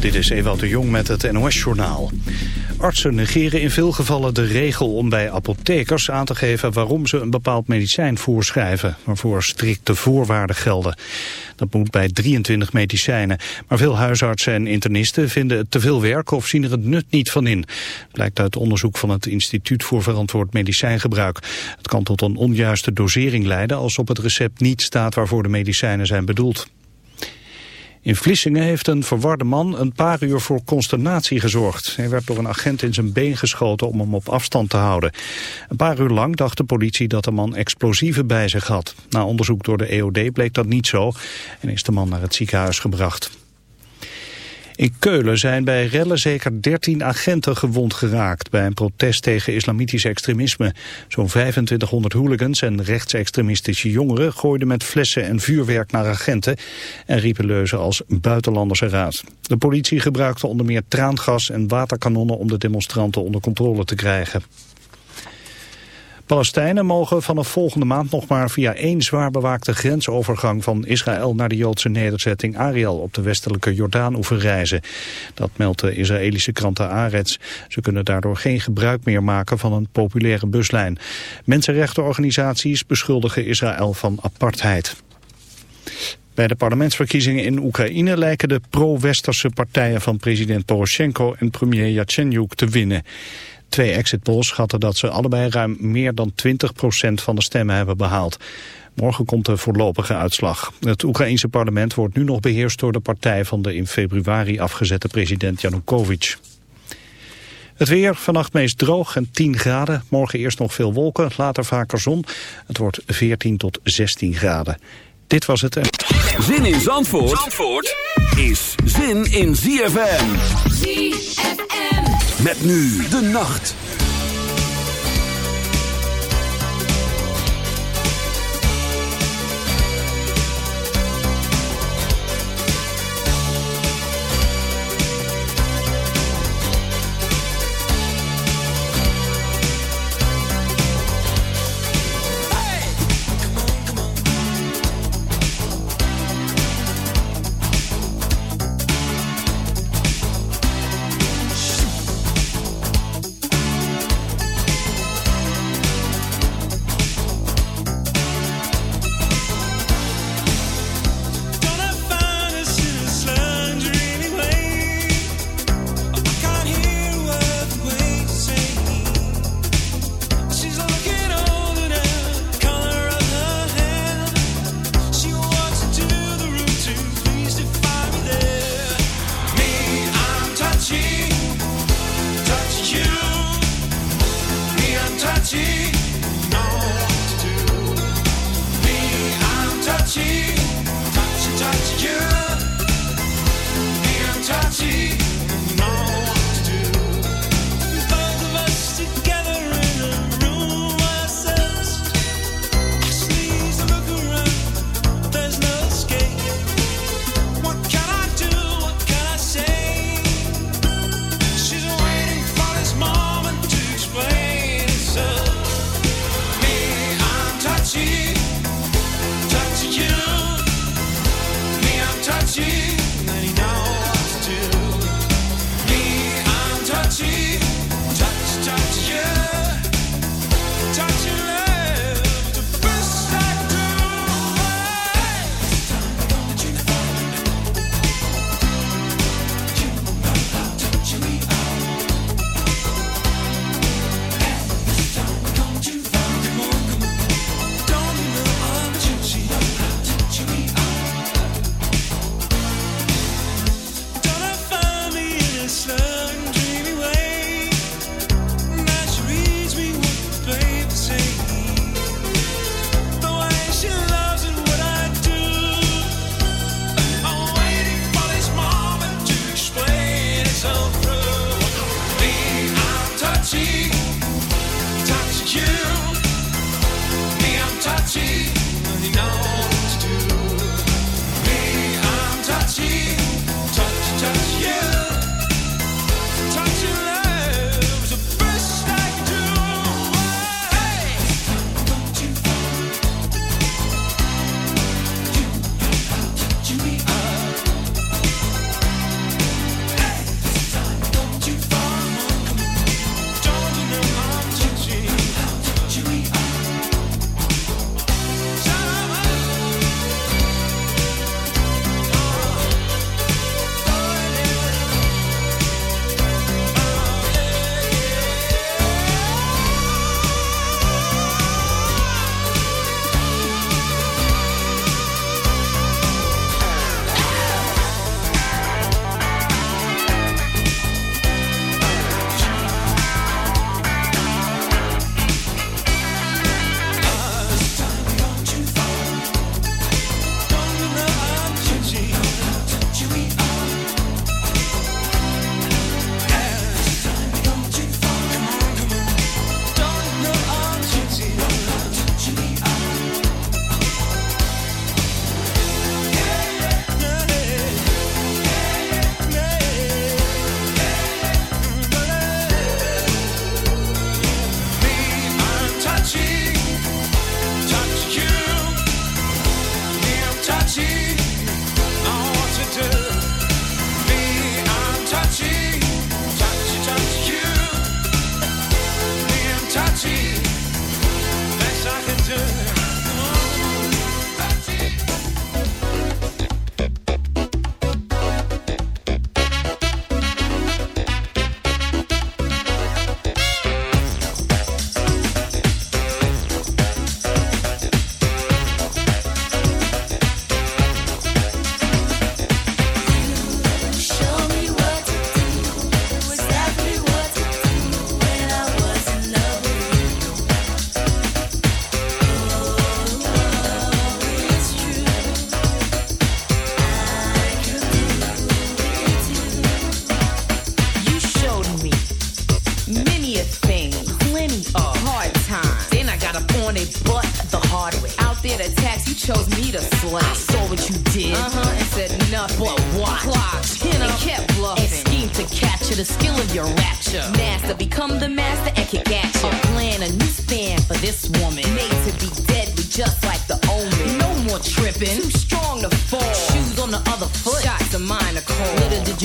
Dit is Ewout de Jong met het NOS-journaal. Artsen negeren in veel gevallen de regel om bij apothekers aan te geven waarom ze een bepaald medicijn voorschrijven, waarvoor strikte voorwaarden gelden. Dat moet bij 23 medicijnen. Maar veel huisartsen en internisten vinden het te veel werk of zien er het nut niet van in. Blijkt uit onderzoek van het Instituut voor Verantwoord Medicijngebruik. Het kan tot een onjuiste dosering leiden als op het recept niet staat waarvoor de medicijnen zijn bedoeld. In Vlissingen heeft een verwarde man een paar uur voor consternatie gezorgd. Hij werd door een agent in zijn been geschoten om hem op afstand te houden. Een paar uur lang dacht de politie dat de man explosieven bij zich had. Na onderzoek door de EOD bleek dat niet zo en is de man naar het ziekenhuis gebracht. In Keulen zijn bij rellen zeker 13 agenten gewond geraakt bij een protest tegen islamitisch extremisme. Zo'n 2500 hooligans en rechtsextremistische jongeren gooiden met flessen en vuurwerk naar agenten en riepen leuzen als buitenlanders eruit. De politie gebruikte onder meer traangas en waterkanonnen om de demonstranten onder controle te krijgen. Palestijnen mogen vanaf volgende maand nog maar via één zwaar bewaakte grensovergang van Israël naar de Joodse nederzetting Ariel op de westelijke jordaan reizen. Dat meldt de Israëlische krant Arets. Ze kunnen daardoor geen gebruik meer maken van een populaire buslijn. Mensenrechtenorganisaties beschuldigen Israël van apartheid. Bij de parlementsverkiezingen in Oekraïne lijken de pro-westerse partijen van president Poroshenko en premier Yatsenyuk te winnen. Twee exit polls schatten dat ze allebei ruim meer dan 20% van de stemmen hebben behaald. Morgen komt de voorlopige uitslag. Het Oekraïense parlement wordt nu nog beheerst door de partij van de in februari afgezette president Yanukovych. Het weer, vannacht meest droog en 10 graden. Morgen eerst nog veel wolken, later vaker zon. Het wordt 14 tot 16 graden. Dit was het. Zin in Zandvoort, Zandvoort is zin in ZFM. ZFM. Met nu de nacht.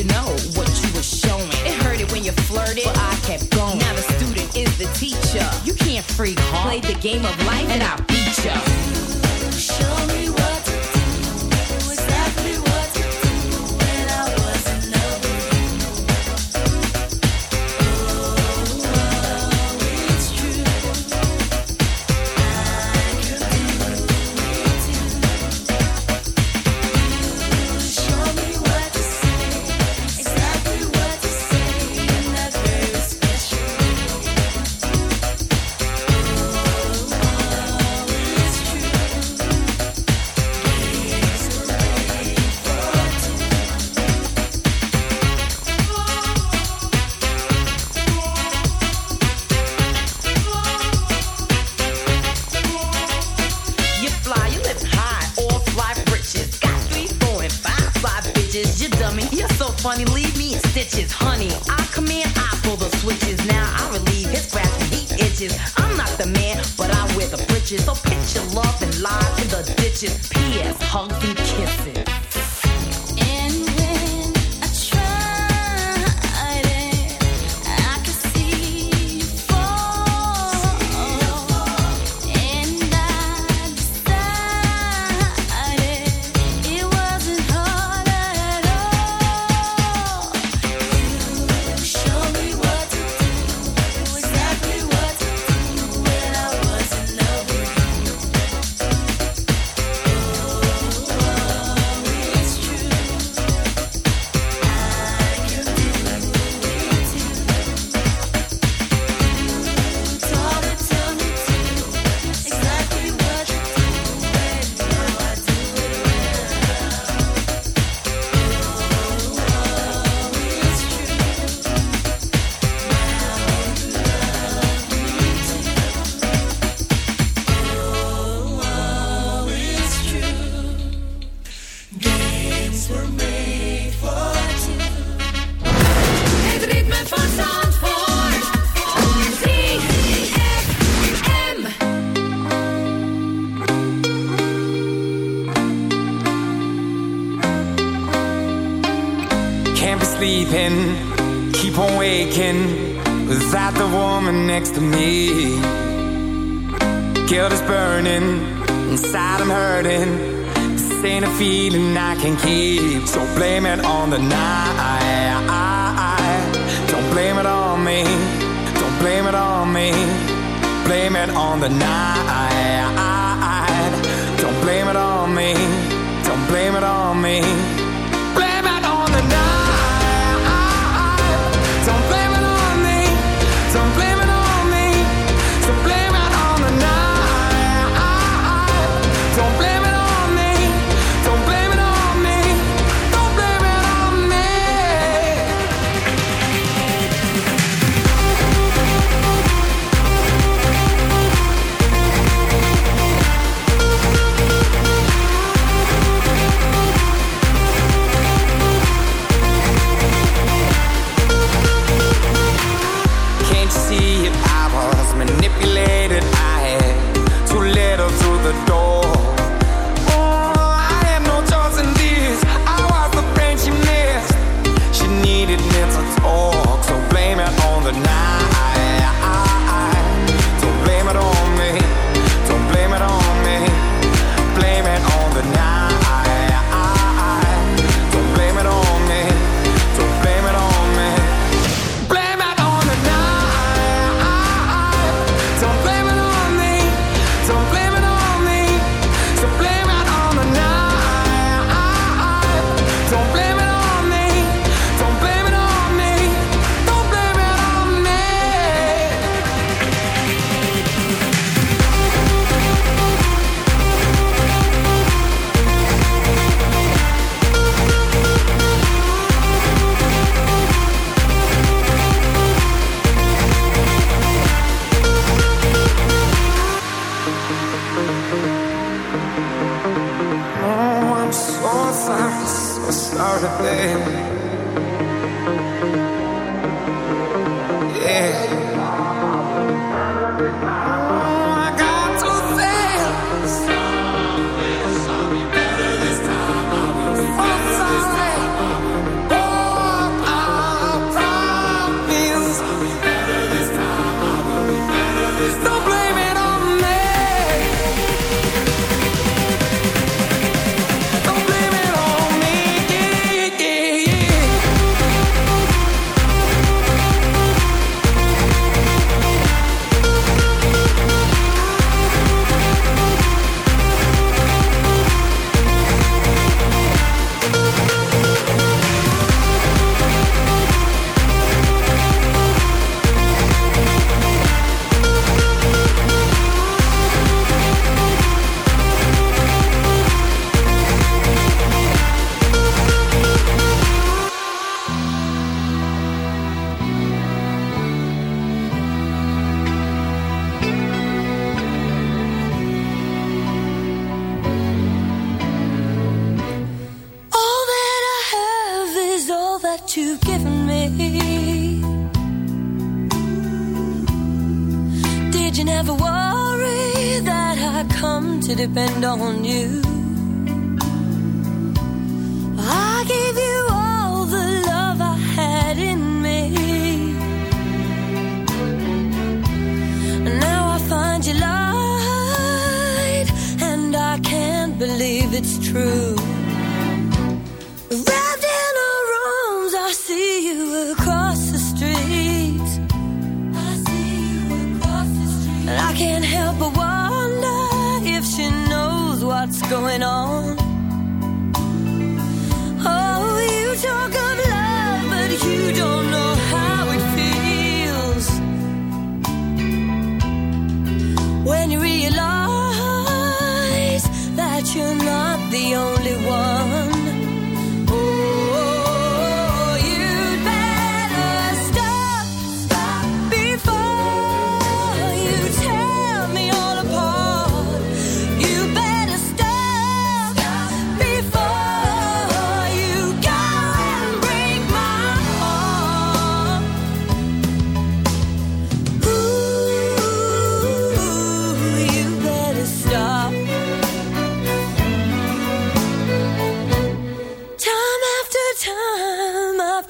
know what you were showing. It hurted when you flirted, but I kept going. Now the student is the teacher. You can't freak, huh? Played the game of life and I beat you.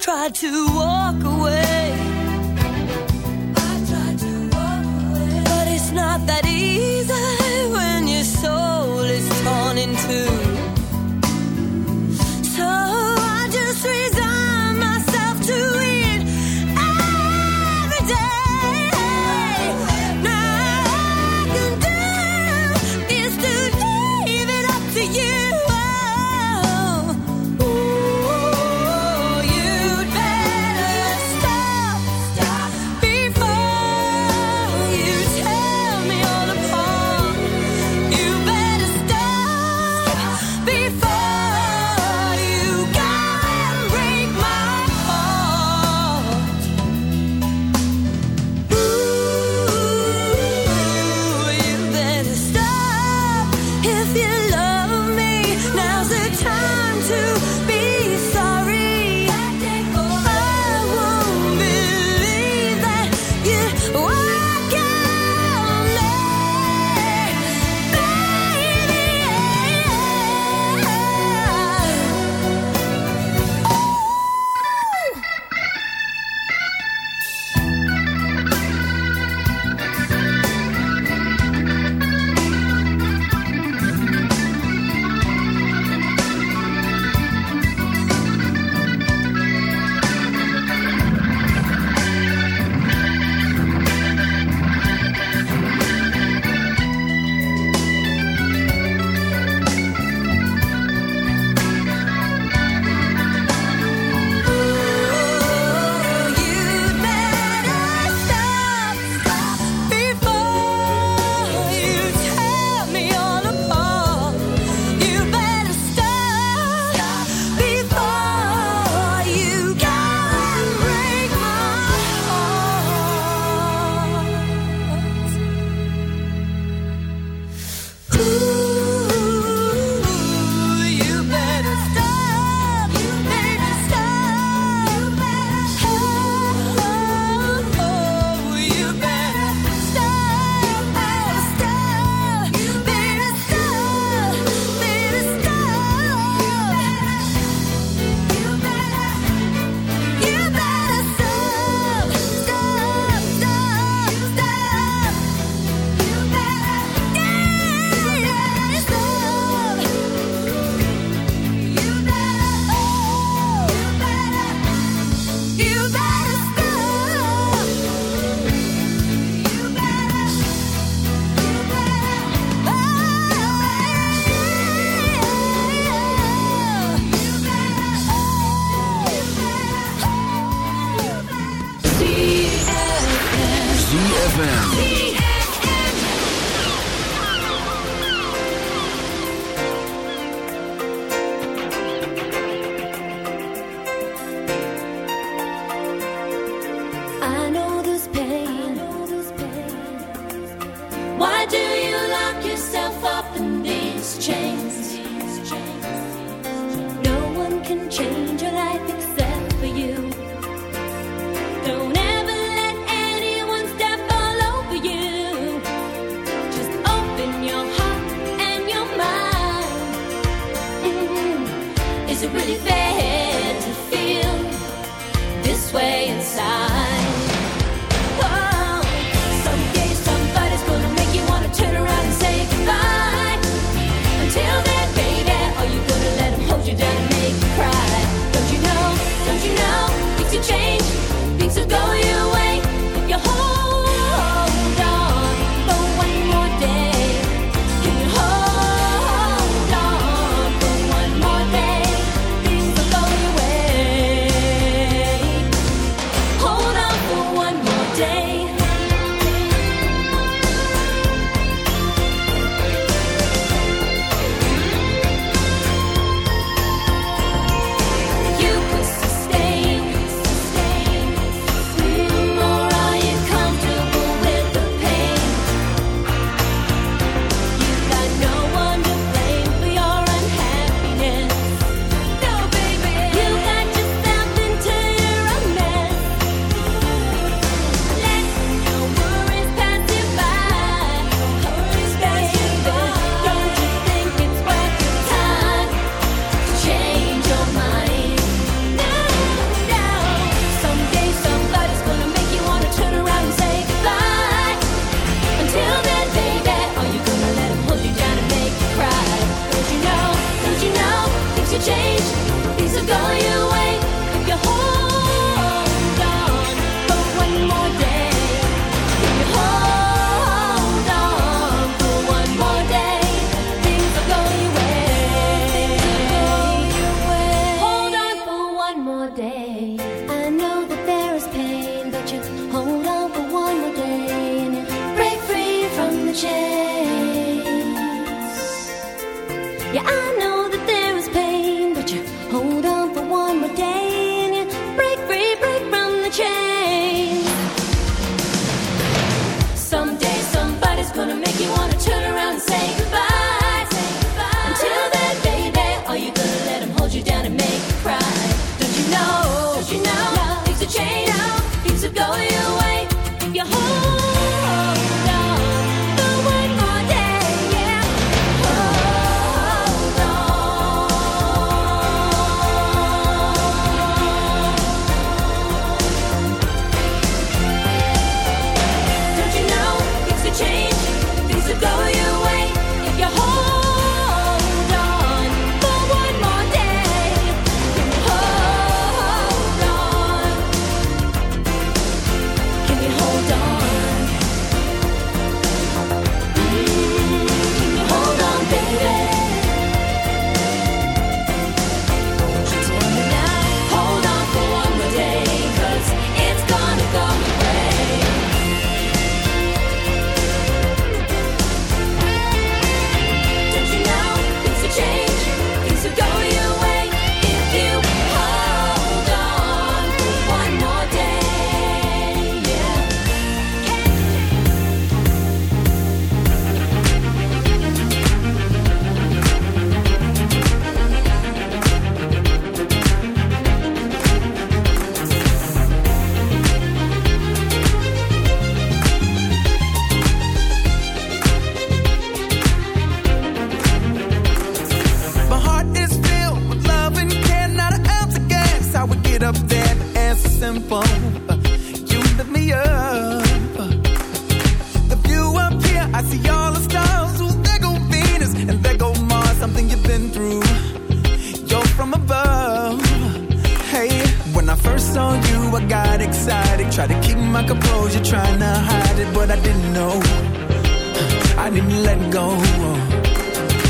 Tried to walk away. Yeah. simple. You lift me up. The view up here, I see all the stars. There go Venus and there go Mars. Something you've been through. You're from above. Hey, when I first saw you, I got excited. Tried to keep my composure, trying to hide it, but I didn't know. I didn't let go.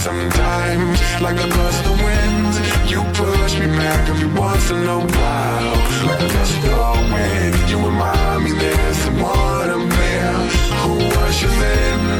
sometimes Like a gust of wind. You push me back every once in a while. Like a gust of wind. You remind me there's someone I'm there Who was your in.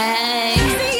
Hey.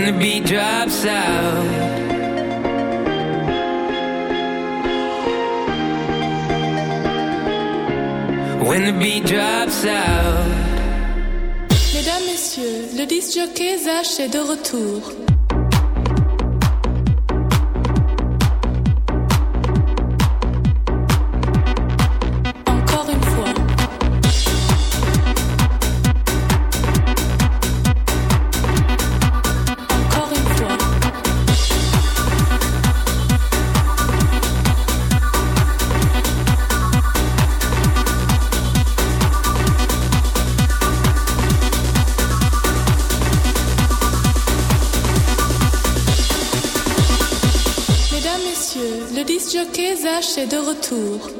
and the beat drops out. When the beat drops out. Mesdames, messieurs, le disc jockey Zach est de retour. de retour.